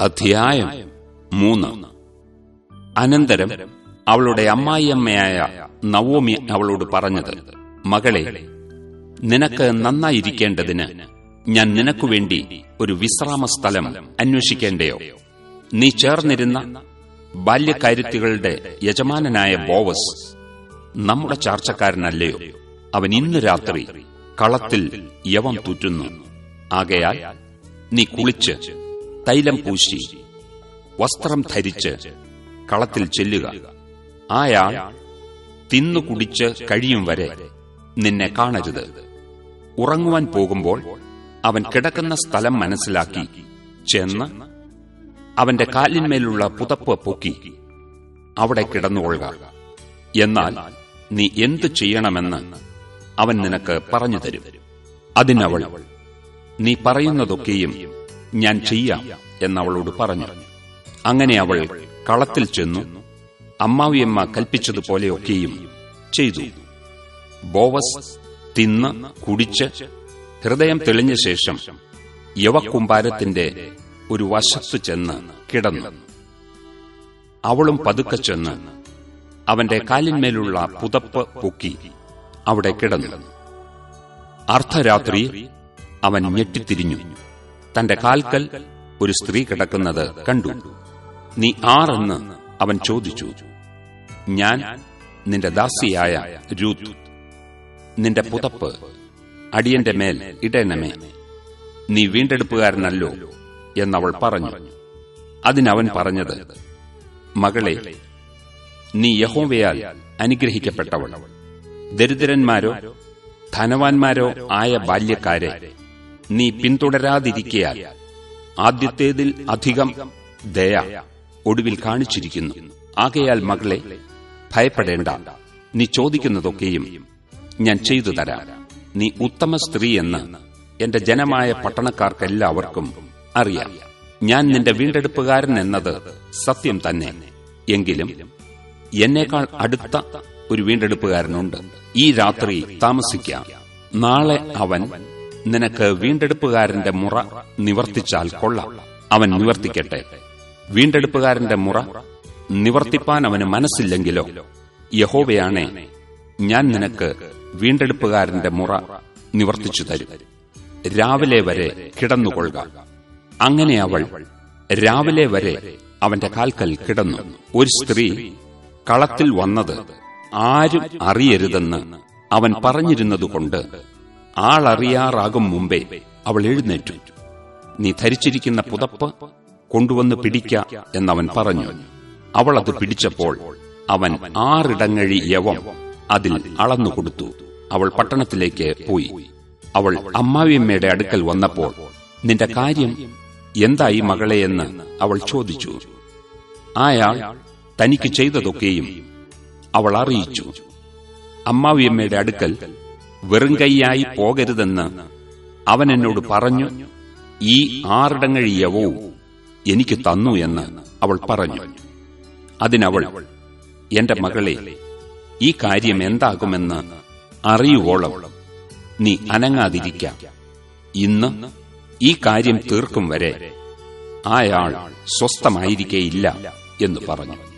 അധ്യായം മൂന്ന്. അനന്തരം അവളുടെ അമ്മായിയമ്മയായ നവോമി അവളോട് പറഞ്ഞത് മകളെ നിനക്ക് നന്നായിരിക്കേണ്ടതിന് ഞാൻ നിനക്കു വേണ്ടി ഒരു വിശ്രാമ സ്ഥലം അന്വേഷിക്കേണ്ടയോ? നീ ചേർന്നിരുന്ന ബാല്യകാര്യത്തികളുടെ യജമാനനായ ബോവസ് നമ്മുടെ ചാർച്ചക്കാരനല്ലയോ? അവൻ ഇന്ന് രാത്രി കളത്തിൽ യവം തുറ്റുന്നു. ആകയാൽ നീ കുളിച്ച് തൈലം പൂശി. വസ്ത്രം ധരിച്ച് കളത്തിൽ ചെല്ലുക. ആയാൾ തിന്നു കുടിച്ച് കഴിയും വരെ നിന്നെ കാണരുത്. ഉറങ്ങുവാൻ പോകുമ്പോൾ അവൻ കിടക്കുന്ന സ്ഥലം മനസ്സിലാക്കി ചെന്ന് അവന്റെ കാലിന്മേലുള്ള പുതപ്പ് പൊക്കി അവിടെ കിടന്നുകൊള്ളുക എന്നാൽ നീ എന്തു ചെയ്യണമെന്ന് അവൻ നിനക്ക് പറഞ്ഞു തരും. അതിനവൾ നീ പറയുന്നതൊക്കെയും ഞാൻ ചെയ്യാം. എന്നവളോട് പറഞ്ഞു. അങ്ങനെ അവൾ കളത്തിൽ ചെന്നു അമ്മാവിയമ്മ കൽപ്പിച്ചതുപോലെയൊക്കെയും ചെയ്തു. ബോവസ് തിന്ന് കുടിച്ച് ഹൃദയം തെളിഞ്ഞ ശേഷം യവക്കുമ്പാരത്തിന്റെ ഒരു വശത്തു ചെന്ന് കിടന്നു. അവളും പതുക്കെ ചെന്ന് അവന്റെ കാലിന്മേലുള്ള പുതപ്പ് പൊക്കി അവിടെ കിടന്നു. അർദ്ധരാത്രി അവൻ ഞെട്ടിത്തിരിഞ്ഞു. തന്റെ കാൽക്കൽ ഒരു സ്ത്രീ കിടക്കുന്നത് കണ്ടു. നീ ആരെന്ന് അവൻ ചോദിച്ചു. ഞാൻ നിന്റെ ദാസിയായ രൂത്ത്. നിന്റെ പുതപ്പ് അടിയന്റെ മേൽ ഇടേനമേ നീ വീണ്ടെടുപ്പുകാരനല്ലോ എന്നവൾ പറഞ്ഞു. അതിനവൻ പറഞ്ഞത് മകളെ നീ യഹോവയാൽ അനുഗ്രഹിക്കപ്പെട്ടവൾ. ദരിദ്രന്മാരോ ധനവാന്മാരോ ആയ ബാല്യക്കാരെ നീ പിന്തുടരാതിരിക്കയാൽ ആദ്യത്തേതിൽ അധികം ദയ ഒടുവിൽ കാണിച്ചിരിക്കുന്നു. ആകയാൽ മകളെ ഭയപ്പെടേണ്ട. നീ ചോദിക്കുന്നതൊക്കെയും ഞാൻ ചെയ്തു തരാം. നീ ഉത്തമ സ്ത്രീ എന്ന് എന്റെ ജനമായ പട്ടണക്കാർക്കെല്ലാവർക്കും അറിയാം. ഞാൻ നിന്റെ വീണ്ടെടുപ്പുകാരൻ എന്നത് സത്യം തന്നെ. എങ്കിലും എന്നേക്കാൾ അടുത്ത ഒരു വീണ്ടെടുപ്പുകാരനുണ്ട്. ഈ രാത്രി താമസിക്കാം. നാളെ അവൻ നിനക്ക് വീണ്ടെടുപ്പുകാരന്റെ മുറ നിവർത്തിച്ചാൽ കൊള്ളാം. അവൻ നിവർത്തിക്കട്ടെ. വീണ്ടെടുപ്പുകാരന്റെ മുറ നിവർത്തിപ്പാൻ അവന് മനസ്സില്ലെങ്കിലോ? യഹോവയാണേ ഞാൻ നിനക്ക് വീണ്ടെടുപ്പുകാരന്റെ മുറ നിവർത്തിച്ചു തരും. രാവിലെ വരെ കിടന്നുകൊള്ളുക. അങ്ങനെ അവൾ രാവിലെ വരെ അവന്റെ കാൽക്കൽ കിടന്നു. ഒരു സ്ത്രീ കളത്തിൽ വന്നത് ആരും അറിയരുതെന്ന് അവൻ പറഞ്ഞിരുന്നതുകൊണ്ട് ആളറിയാറാകും മുമ്പേ അവൾ എഴുന്നേറ്റു. നീ ധരിച്ചിരിക്കുന്ന പുതപ്പ് കൊണ്ടുവന്ന് പിടിക്ക എന്നവൻ പറഞ്ഞു. അവൾ അത് പിടിച്ചപ്പോൾ അവൻ ആറിടങ്ങഴി യവം അതിൽ അളന്നുകൊടുത്തു അവൾ പട്ടണത്തിലേക്ക് പോയി. അവൾ അമ്മാവിയമ്മയുടെ അടുക്കൽ വന്നപ്പോൾ നിന്റെ കാര്യം എന്തായി മകളെയെന്ന് അവൾ ചോദിച്ചു. ആയാൾ തനിക്ക് ചെയ്തതൊക്കെയും അവൾ അറിയിച്ചു. അമ്മാവിയമ്മയുടെ അടുക്കൽ വെറും കൈയായി പോകരുതെന്ന് അവൻ എന്നോട് പറഞ്ഞു ഈ ആറിടങ്ങഴിയവോ എനിക്ക് തന്നു എന്ന് അവൾ പറഞ്ഞു. അതിനവൾ എന്റെ മകളെ ഈ കാര്യം എന്താകുമെന്ന് അറിയുവോളം നീ അനങ്ങാതിരിക്കാം. ഇന്ന് ഈ കാര്യം തീർക്കും വരെ ആയാൾ സ്വസ്ഥമായിരിക്കേയില്ല എന്ന് പറഞ്ഞു.